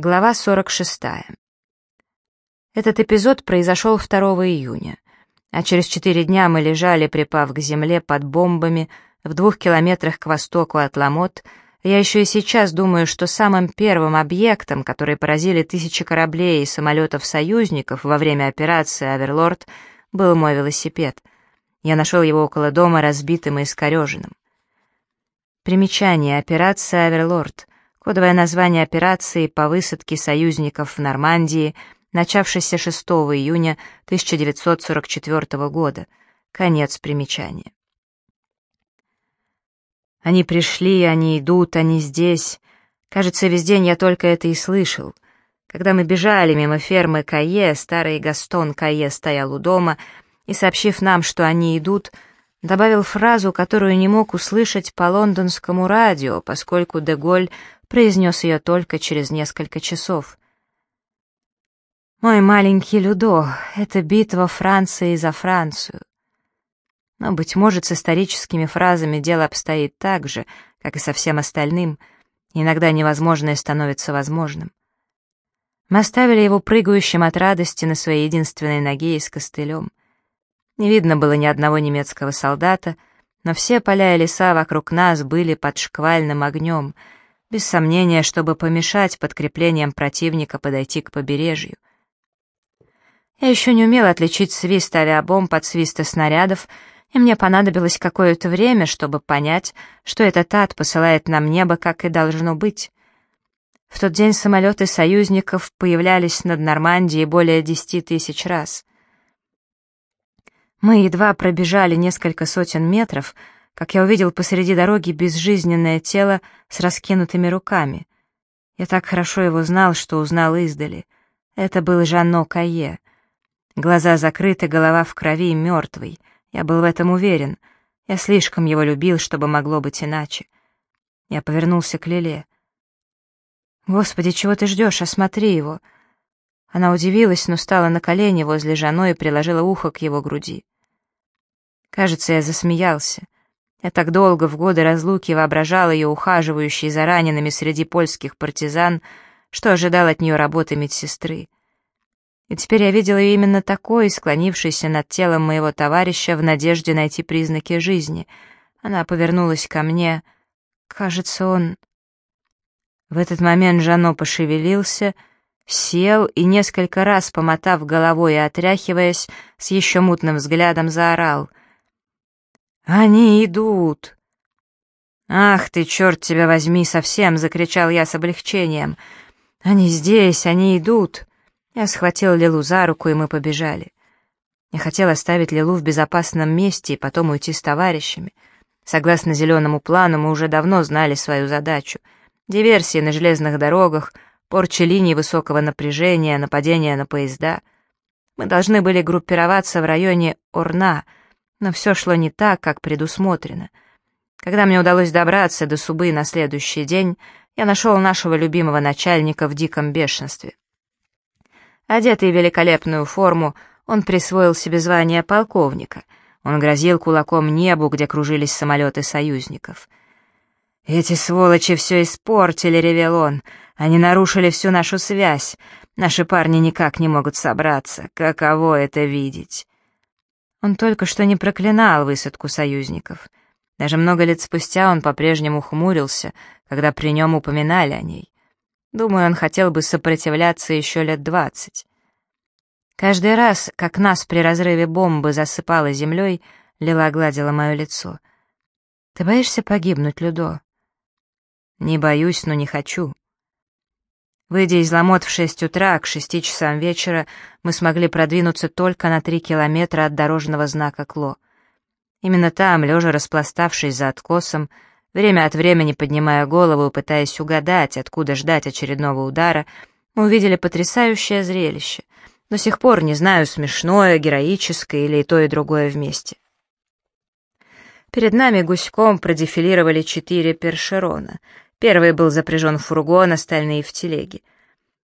Глава 46. Этот эпизод произошел 2 июня, а через четыре дня мы лежали, припав к земле под бомбами в двух километрах к востоку от Ламот. Я еще и сейчас думаю, что самым первым объектом, который поразили тысячи кораблей и самолетов союзников во время операции «Аверлорд», был мой велосипед. Я нашел его около дома разбитым и искореженным. Примечание. Операция «Аверлорд» кодовое название операции по высадке союзников в Нормандии, начавшейся 6 июня 1944 года. Конец примечания. Они пришли, они идут, они здесь. Кажется, весь день я только это и слышал. Когда мы бежали мимо фермы Кае, старый Гастон Кае стоял у дома и, сообщив нам, что они идут, добавил фразу, которую не мог услышать по лондонскому радио, поскольку Деголь произнес ее только через несколько часов. «Мой маленький Людо, это битва Франции за Францию». Но, быть может, с историческими фразами дело обстоит так же, как и со всем остальным, иногда невозможное становится возможным. Мы оставили его прыгающим от радости на своей единственной ноге и с костылем. Не видно было ни одного немецкого солдата, но все поля и леса вокруг нас были под шквальным огнем — без сомнения, чтобы помешать подкреплениям противника подойти к побережью. Я еще не умела отличить свист авиабомб от свиста снарядов, и мне понадобилось какое-то время, чтобы понять, что этот ад посылает нам небо, как и должно быть. В тот день самолеты союзников появлялись над Нормандией более десяти тысяч раз. Мы едва пробежали несколько сотен метров, как я увидел посреди дороги безжизненное тело с раскинутыми руками. Я так хорошо его знал, что узнал издали. Это был Жанно Кае. Глаза закрыты, голова в крови, мертвый. Я был в этом уверен. Я слишком его любил, чтобы могло быть иначе. Я повернулся к Лиле. «Господи, чего ты ждешь? Осмотри его!» Она удивилась, но стала на колени возле Жано и приложила ухо к его груди. Кажется, я засмеялся. Я так долго в годы разлуки воображал ее ухаживающей за ранеными среди польских партизан, что ожидал от нее работы медсестры. И теперь я видел ее именно такой, склонившейся над телом моего товарища в надежде найти признаки жизни. Она повернулась ко мне. Кажется, он... В этот момент Жано пошевелился, сел и, несколько раз помотав головой и отряхиваясь, с еще мутным взглядом заорал. «Они идут!» «Ах ты, черт тебя возьми совсем!» — закричал я с облегчением. «Они здесь, они идут!» Я схватил Лилу за руку, и мы побежали. Я хотел оставить Лилу в безопасном месте и потом уйти с товарищами. Согласно зеленому плану, мы уже давно знали свою задачу. Диверсии на железных дорогах, порча линий высокого напряжения, нападения на поезда. Мы должны были группироваться в районе Орна — но все шло не так, как предусмотрено. Когда мне удалось добраться до Субы на следующий день, я нашел нашего любимого начальника в диком бешенстве. Одетый в великолепную форму, он присвоил себе звание полковника. Он грозил кулаком небу, где кружились самолеты союзников. «Эти сволочи все испортили», — ревел он. «Они нарушили всю нашу связь. Наши парни никак не могут собраться. Каково это видеть?» Он только что не проклинал высадку союзников. Даже много лет спустя он по-прежнему хмурился, когда при нем упоминали о ней. Думаю, он хотел бы сопротивляться еще лет двадцать. Каждый раз, как нас при разрыве бомбы засыпало землей, Лила гладила мое лицо. «Ты боишься погибнуть, Людо?» «Не боюсь, но не хочу. Выйдя из Ламот в шесть утра, к шести часам вечера, мы смогли продвинуться только на три километра от дорожного знака Кло. Именно там, лежа распластавшись за откосом, время от времени поднимая голову и пытаясь угадать, откуда ждать очередного удара, мы увидели потрясающее зрелище. До сих пор не знаю, смешное, героическое или и то, и другое вместе. Перед нами гуськом продефилировали четыре першерона — Первый был запряжен в фургон, остальные — в телеге.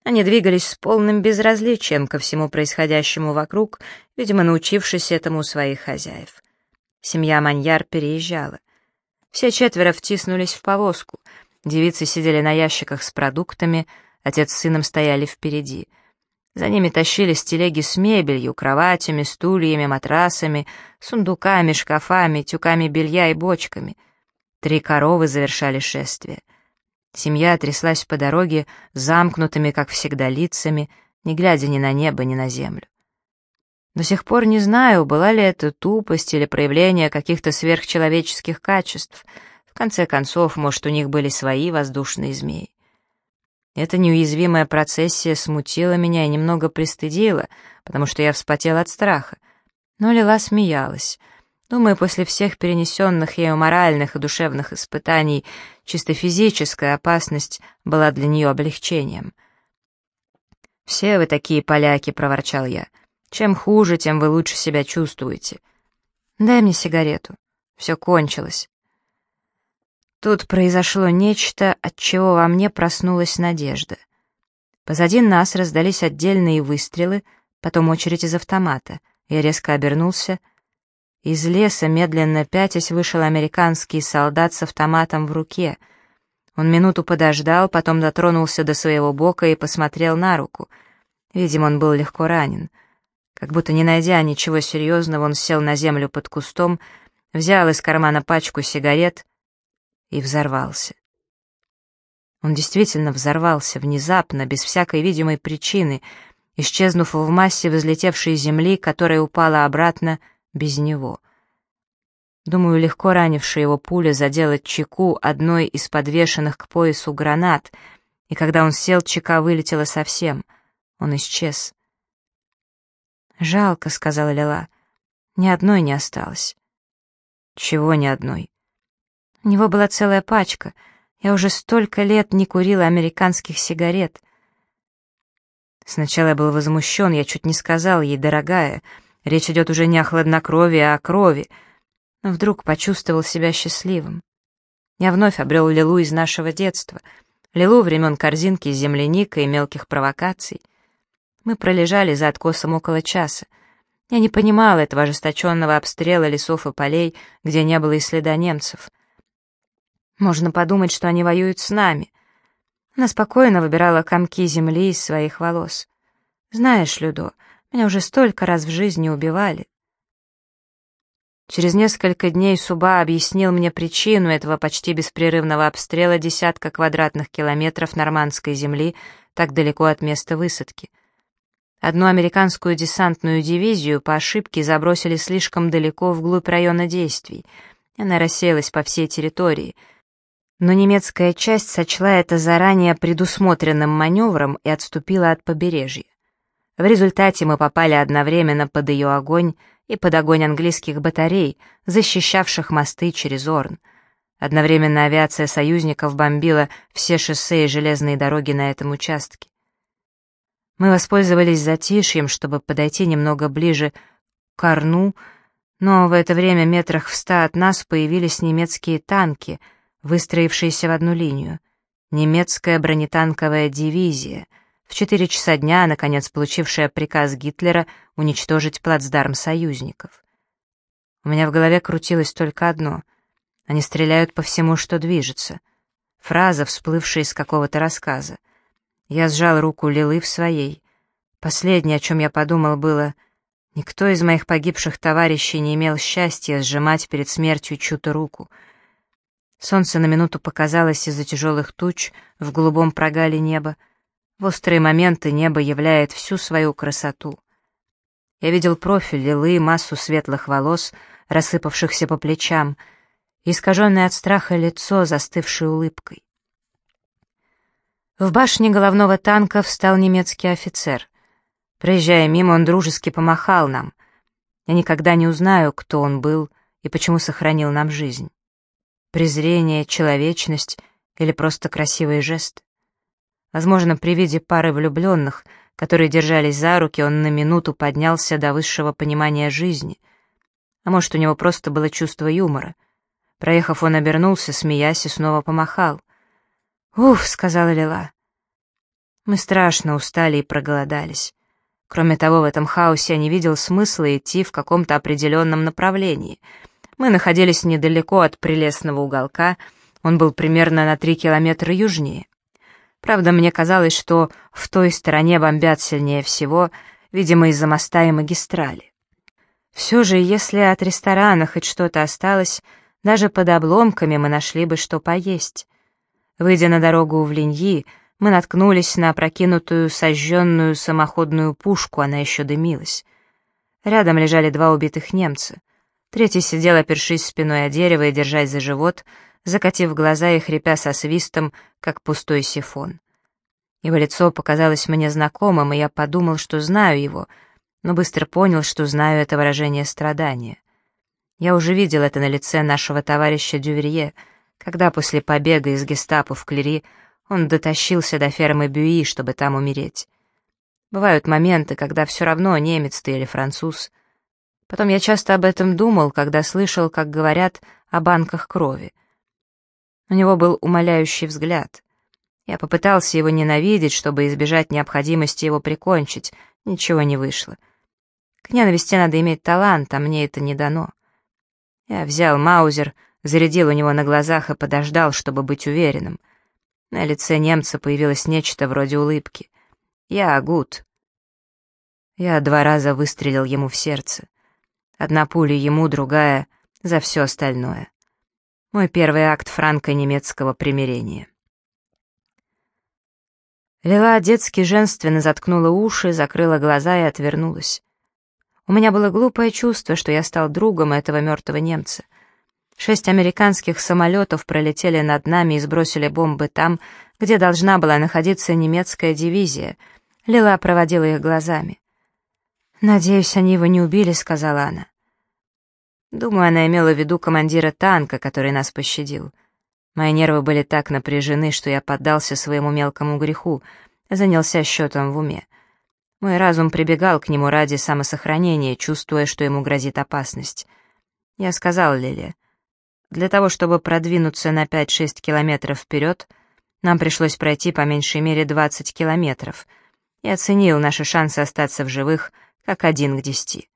Они двигались с полным безразличием ко всему происходящему вокруг, видимо, научившись этому у своих хозяев. Семья Маньяр переезжала. Все четверо втиснулись в повозку. Девицы сидели на ящиках с продуктами, отец с сыном стояли впереди. За ними тащились телеги с мебелью, кроватями, стульями, матрасами, сундуками, шкафами, тюками белья и бочками. Три коровы завершали шествие. Семья тряслась по дороге, замкнутыми, как всегда, лицами, не глядя ни на небо, ни на землю. До сих пор не знаю, была ли это тупость или проявление каких-то сверхчеловеческих качеств. В конце концов, может, у них были свои воздушные змеи. Эта неуязвимая процессия смутила меня и немного пристыдила, потому что я вспотел от страха. Но Лила смеялась. Думаю, после всех перенесенных ею моральных и душевных испытаний, чисто физическая опасность была для нее облегчением. «Все вы такие поляки», — проворчал я. «Чем хуже, тем вы лучше себя чувствуете. Дай мне сигарету. Все кончилось». Тут произошло нечто, от чего во мне проснулась надежда. Позади нас раздались отдельные выстрелы, потом очередь из автомата. Я резко обернулся. Из леса, медленно пятясь, вышел американский солдат с автоматом в руке. Он минуту подождал, потом дотронулся до своего бока и посмотрел на руку. Видимо, он был легко ранен. Как будто не найдя ничего серьезного, он сел на землю под кустом, взял из кармана пачку сигарет и взорвался. Он действительно взорвался, внезапно, без всякой видимой причины, исчезнув в массе взлетевшей земли, которая упала обратно без него. Думаю, легко ранившая его пуля задела чеку одной из подвешенных к поясу гранат, и когда он сел, чека вылетела совсем. Он исчез. «Жалко», — сказала Лила. «Ни одной не осталось». «Чего ни одной?» У него была целая пачка. Я уже столько лет не курила американских сигарет. Сначала я был возмущен, я чуть не сказал ей, дорогая, речь идет уже не о хладнокровии, а о крови. Но вдруг почувствовал себя счастливым. Я вновь обрел Лилу из нашего детства. Лилу времен корзинки с земляникой и мелких провокаций. Мы пролежали за откосом около часа. Я не понимала этого ожесточенного обстрела лесов и полей, где не было и следа немцев. Можно подумать, что они воюют с нами. Она спокойно выбирала комки земли из своих волос. Знаешь, Людо, меня уже столько раз в жизни убивали. Через несколько дней Суба объяснил мне причину этого почти беспрерывного обстрела десятка квадратных километров нормандской земли так далеко от места высадки. Одну американскую десантную дивизию по ошибке забросили слишком далеко вглубь района действий. Она рассеялась по всей территории — но немецкая часть сочла это заранее предусмотренным маневром и отступила от побережья. В результате мы попали одновременно под ее огонь и под огонь английских батарей, защищавших мосты через Орн. Одновременно авиация союзников бомбила все шоссе и железные дороги на этом участке. Мы воспользовались затишьем, чтобы подойти немного ближе к Орну, но в это время метрах в ста от нас появились немецкие танки — выстроившиеся в одну линию. Немецкая бронетанковая дивизия, в 4 часа дня, наконец получившая приказ Гитлера уничтожить плацдарм союзников. У меня в голове крутилось только одно. Они стреляют по всему, что движется. Фраза, всплывшая из какого-то рассказа. Я сжал руку Лилы в своей. Последнее, о чем я подумал, было... Никто из моих погибших товарищей не имел счастья сжимать перед смертью чью-то руку — Солнце на минуту показалось из-за тяжелых туч в голубом прогале неба. В острые моменты небо являет всю свою красоту. Я видел профиль Лилы, массу светлых волос, рассыпавшихся по плечам, искаженное от страха лицо, застывшее улыбкой. В башне головного танка встал немецкий офицер. Проезжая мимо, он дружески помахал нам. Я никогда не узнаю, кто он был и почему сохранил нам жизнь презрение, человечность или просто красивый жест. Возможно, при виде пары влюбленных, которые держались за руки, он на минуту поднялся до высшего понимания жизни. А может, у него просто было чувство юмора. Проехав, он обернулся, смеясь, и снова помахал. «Уф», — сказала Лила. Мы страшно устали и проголодались. Кроме того, в этом хаосе я не видел смысла идти в каком-то определенном направлении — мы находились недалеко от прелестного уголка, он был примерно на три километра южнее. Правда, мне казалось, что в той стороне бомбят сильнее всего, видимо, из-за моста и магистрали. Все же, если от ресторана хоть что-то осталось, даже под обломками мы нашли бы что поесть. Выйдя на дорогу в Линьи, мы наткнулись на опрокинутую сожженную самоходную пушку, она еще дымилась. Рядом лежали два убитых немца. Третий сидел, опершись спиной о дерево и держась за живот, закатив глаза и хрипя со свистом, как пустой сифон. Его лицо показалось мне знакомым, и я подумал, что знаю его, но быстро понял, что знаю это выражение страдания. Я уже видел это на лице нашего товарища Дюверье, когда после побега из гестапо в Клери он дотащился до фермы Бюи, чтобы там умереть. Бывают моменты, когда все равно немец ты или француз. Потом я часто об этом думал, когда слышал, как говорят о банках крови. У него был умоляющий взгляд. Я попытался его ненавидеть, чтобы избежать необходимости его прикончить. Ничего не вышло. К ненависти надо иметь талант, а мне это не дано. Я взял маузер, зарядил у него на глазах и подождал, чтобы быть уверенным. На лице немца появилось нечто вроде улыбки. «Я Агут». Я два раза выстрелил ему в сердце. Одна пуля ему, другая — за все остальное. Мой первый акт франко-немецкого примирения. Лила детски женственно заткнула уши, закрыла глаза и отвернулась. У меня было глупое чувство, что я стал другом этого мертвого немца. Шесть американских самолетов пролетели над нами и сбросили бомбы там, где должна была находиться немецкая дивизия. Лила проводила их глазами. «Надеюсь, они его не убили», — сказала она. Думаю, она имела в виду командира танка, который нас пощадил. Мои нервы были так напряжены, что я поддался своему мелкому греху, занялся счетом в уме. Мой разум прибегал к нему ради самосохранения, чувствуя, что ему грозит опасность. Я сказал Лиле, для того, чтобы продвинуться на 5-6 километров вперед, нам пришлось пройти по меньшей мере 20 километров, и оценил наши шансы остаться в живых как один к десяти.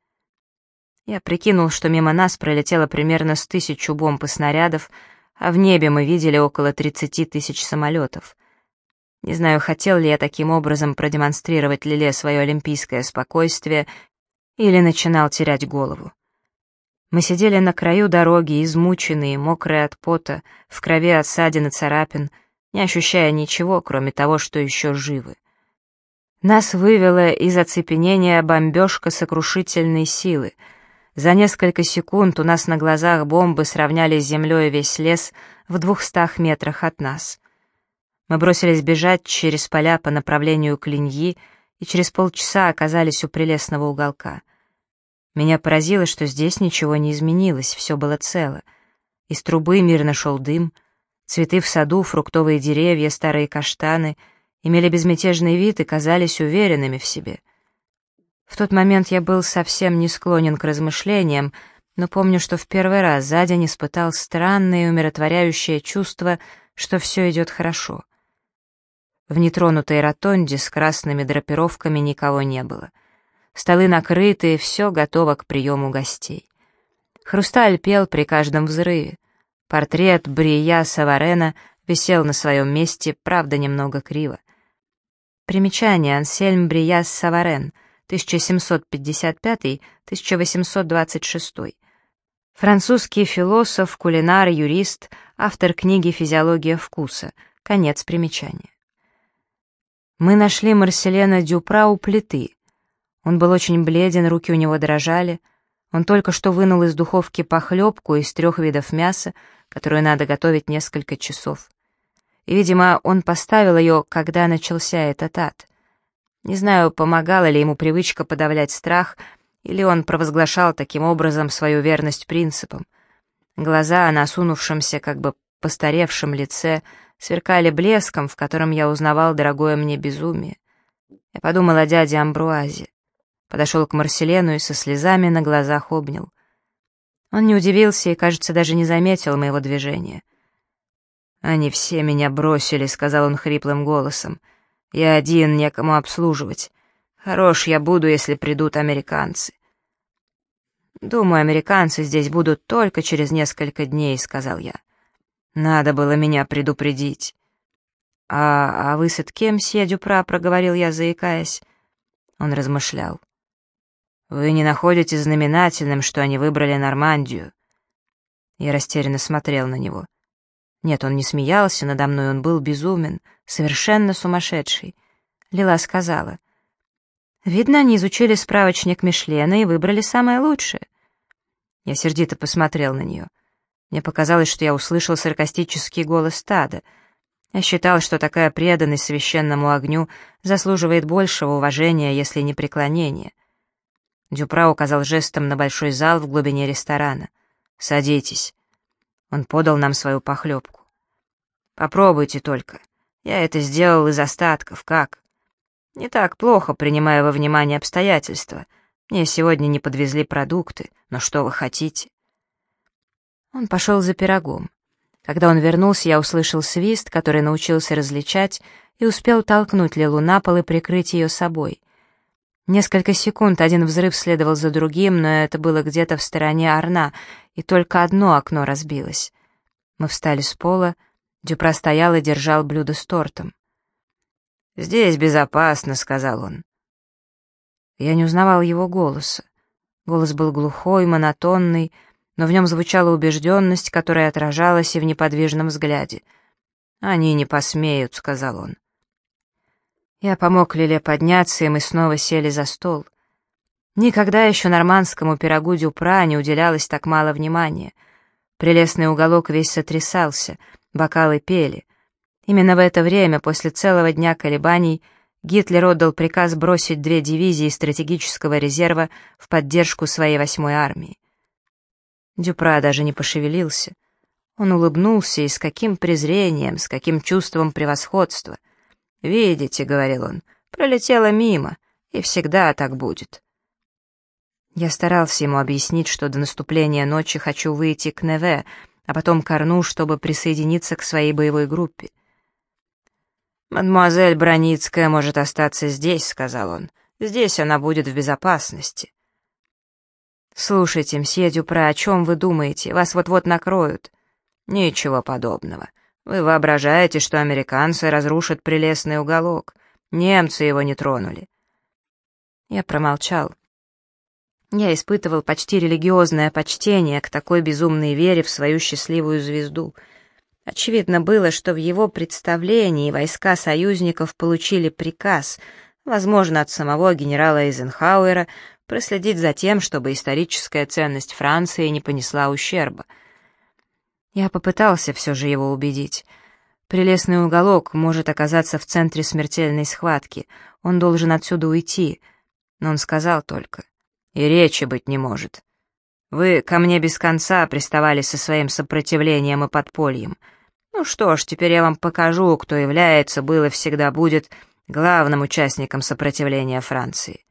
Я прикинул, что мимо нас пролетело примерно с тысячу бомб и снарядов, а в небе мы видели около 30 тысяч самолетов. Не знаю, хотел ли я таким образом продемонстрировать Лиле свое олимпийское спокойствие или начинал терять голову. Мы сидели на краю дороги, измученные, мокрые от пота, в крови от ссадин и царапин, не ощущая ничего, кроме того, что еще живы. Нас вывела из оцепенения бомбежка сокрушительной силы — за несколько секунд у нас на глазах бомбы сравняли с землей весь лес в двухстах метрах от нас. Мы бросились бежать через поля по направлению к Линьи и через полчаса оказались у прелестного уголка. Меня поразило, что здесь ничего не изменилось, все было цело. Из трубы мирно шел дым, цветы в саду, фруктовые деревья, старые каштаны имели безмятежный вид и казались уверенными в себе — в тот момент я был совсем не склонен к размышлениям, но помню, что в первый раз за день испытал странное и умиротворяющее чувство, что все идет хорошо. В нетронутой ротонде с красными драпировками никого не было. Столы накрыты, все готово к приему гостей. Хрусталь пел при каждом взрыве. Портрет Брия Саварена висел на своем месте, правда, немного криво. Примечание Ансельм Брия Саварен — 1755-1826. Французский философ, кулинар, юрист, автор книги «Физиология вкуса». Конец примечания. Мы нашли Марселена Дюпра у плиты. Он был очень бледен, руки у него дрожали. Он только что вынул из духовки похлебку из трех видов мяса, которую надо готовить несколько часов. И, видимо, он поставил ее, когда начался этот ад — не знаю, помогала ли ему привычка подавлять страх, или он провозглашал таким образом свою верность принципам. Глаза на осунувшемся, как бы постаревшем лице сверкали блеском, в котором я узнавал дорогое мне безумие. Я подумал о дяде Амбруазе. Подошел к Марселену и со слезами на глазах обнял. Он не удивился и, кажется, даже не заметил моего движения. «Они все меня бросили», — сказал он хриплым голосом. Я один, некому обслуживать. Хорош я буду, если придут американцы. «Думаю, американцы здесь будут только через несколько дней», — сказал я. «Надо было меня предупредить». «А, а вы с кем, мсье Дюпра?» — проговорил я, заикаясь. Он размышлял. «Вы не находите знаменательным, что они выбрали Нормандию?» Я растерянно смотрел на него. Нет, он не смеялся надо мной, он был безумен, совершенно сумасшедший. Лила сказала. «Видно, они изучили справочник Мишлена и выбрали самое лучшее». Я сердито посмотрел на нее. Мне показалось, что я услышал саркастический голос стада — я считал, что такая преданность священному огню заслуживает большего уважения, если не преклонения. Дюпра указал жестом на большой зал в глубине ресторана. «Садитесь». Он подал нам свою похлебку. «Попробуйте только. Я это сделал из остатков. Как?» «Не так плохо, принимая во внимание обстоятельства. Мне сегодня не подвезли продукты, но что вы хотите?» Он пошел за пирогом. Когда он вернулся, я услышал свист, который научился различать, и успел толкнуть Лилу на пол и прикрыть ее собой. Несколько секунд один взрыв следовал за другим, но это было где-то в стороне Арна, и только одно окно разбилось. Мы встали с пола, Дюпра стоял и держал блюдо с тортом. «Здесь безопасно», — сказал он. Я не узнавал его голоса. Голос был глухой, монотонный, но в нем звучала убежденность, которая отражалась и в неподвижном взгляде. «Они не посмеют», — сказал он. Я помог Лиле подняться, и мы снова сели за стол. Никогда еще нормандскому пирогу дюпра не уделялось так мало внимания. Прелестный уголок весь сотрясался, бокалы пели. Именно в это время, после целого дня колебаний, Гитлер отдал приказ бросить две дивизии стратегического резерва в поддержку своей восьмой армии. Дюпра даже не пошевелился. Он улыбнулся и с каким презрением, с каким чувством превосходства. «Видите», — говорил он, — «пролетела мимо, и всегда так будет». Я старался ему объяснить, что до наступления ночи хочу выйти к Неве, а потом к Арну, чтобы присоединиться к своей боевой группе. «Мадемуазель Броницкая может остаться здесь», — сказал он. «Здесь она будет в безопасности». «Слушайте, мсье Дюпре, о чем вы думаете? Вас вот-вот накроют». «Ничего подобного. Вы воображаете, что американцы разрушат прелестный уголок. Немцы его не тронули». Я промолчал. Я испытывал почти религиозное почтение к такой безумной вере в свою счастливую звезду. Очевидно было, что в его представлении войска союзников получили приказ, возможно, от самого генерала Эйзенхауэра, проследить за тем, чтобы историческая ценность Франции не понесла ущерба. Я попытался все же его убедить. Прелестный уголок может оказаться в центре смертельной схватки, он должен отсюда уйти. Но он сказал только, и речи быть не может. Вы ко мне без конца приставали со своим сопротивлением и подпольем. Ну что ж, теперь я вам покажу, кто является, был и всегда будет главным участником сопротивления Франции.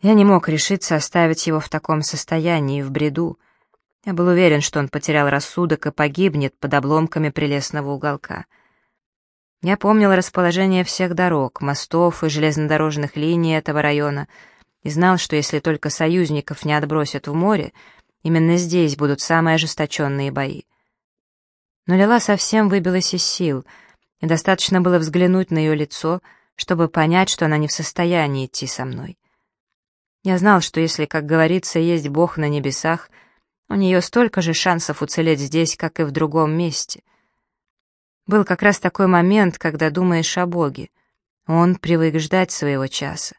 Я не мог решиться оставить его в таком состоянии, в бреду. Я был уверен, что он потерял рассудок и погибнет под обломками прелестного уголка. Я помнил расположение всех дорог, мостов и железнодорожных линий этого района и знал, что если только союзников не отбросят в море, именно здесь будут самые ожесточенные бои. Но Лила совсем выбилась из сил, и достаточно было взглянуть на ее лицо, чтобы понять, что она не в состоянии идти со мной. Я знал, что если, как говорится, есть Бог на небесах, у нее столько же шансов уцелеть здесь, как и в другом месте. Был как раз такой момент, когда думаешь о Боге. Он привык ждать своего часа.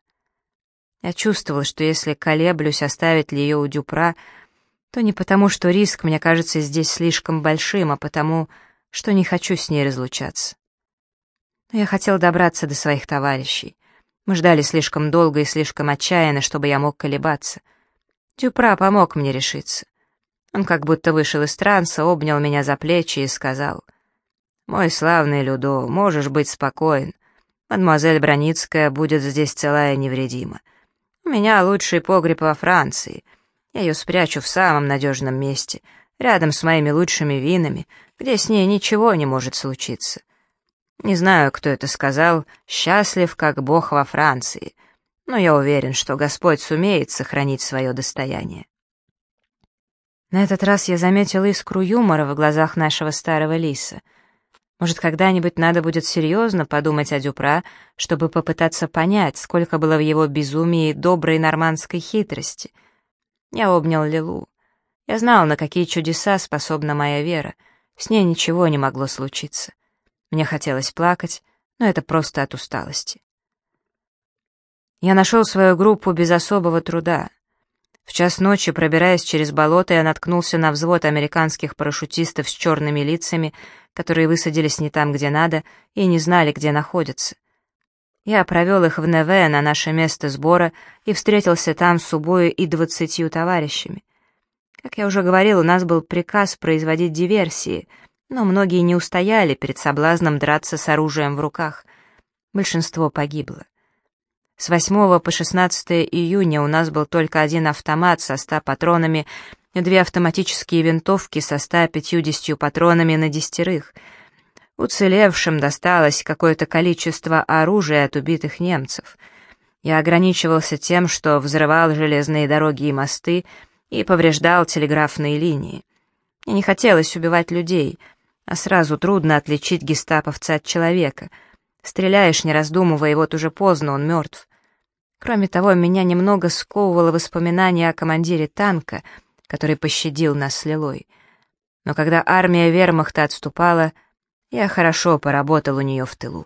Я чувствовал, что если колеблюсь, оставить ли ее у Дюпра, то не потому, что риск мне кажется здесь слишком большим, а потому, что не хочу с ней разлучаться. Но я хотел добраться до своих товарищей. Мы ждали слишком долго и слишком отчаянно, чтобы я мог колебаться. Дюпра помог мне решиться. Он как будто вышел из транса, обнял меня за плечи и сказал, «Мой славный Людо, можешь быть спокоен. Мадемуазель Броницкая будет здесь целая и невредима. У меня лучший погреб во Франции. Я ее спрячу в самом надежном месте, рядом с моими лучшими винами, где с ней ничего не может случиться. Не знаю, кто это сказал, счастлив, как бог во Франции, но я уверен, что Господь сумеет сохранить свое достояние. На этот раз я заметил искру юмора в глазах нашего старого лиса. Может, когда-нибудь надо будет серьезно подумать о Дюпра, чтобы попытаться понять, сколько было в его безумии доброй нормандской хитрости. Я обнял Лилу. Я знал, на какие чудеса способна моя вера. С ней ничего не могло случиться. Мне хотелось плакать, но это просто от усталости. Я нашел свою группу без особого труда. В час ночи, пробираясь через болото, я наткнулся на взвод американских парашютистов с черными лицами, которые высадились не там, где надо, и не знали, где находятся. Я провел их в Неве на наше место сбора и встретился там с Убою и двадцатью товарищами. Как я уже говорил, у нас был приказ производить диверсии, но многие не устояли перед соблазном драться с оружием в руках. Большинство погибло. С 8 по 16 июня у нас был только один автомат со 100 патронами две автоматические винтовки со 150 патронами на десятерых. Уцелевшим досталось какое-то количество оружия от убитых немцев. Я ограничивался тем, что взрывал железные дороги и мосты и повреждал телеграфные линии. Мне не хотелось убивать людей, а сразу трудно отличить гестаповца от человека — Стреляешь, не раздумывая, вот уже поздно, он мертв. Кроме того, меня немного сковывало воспоминание о командире танка, который пощадил нас с Лилой. Но когда армия вермахта отступала, я хорошо поработал у нее в тылу.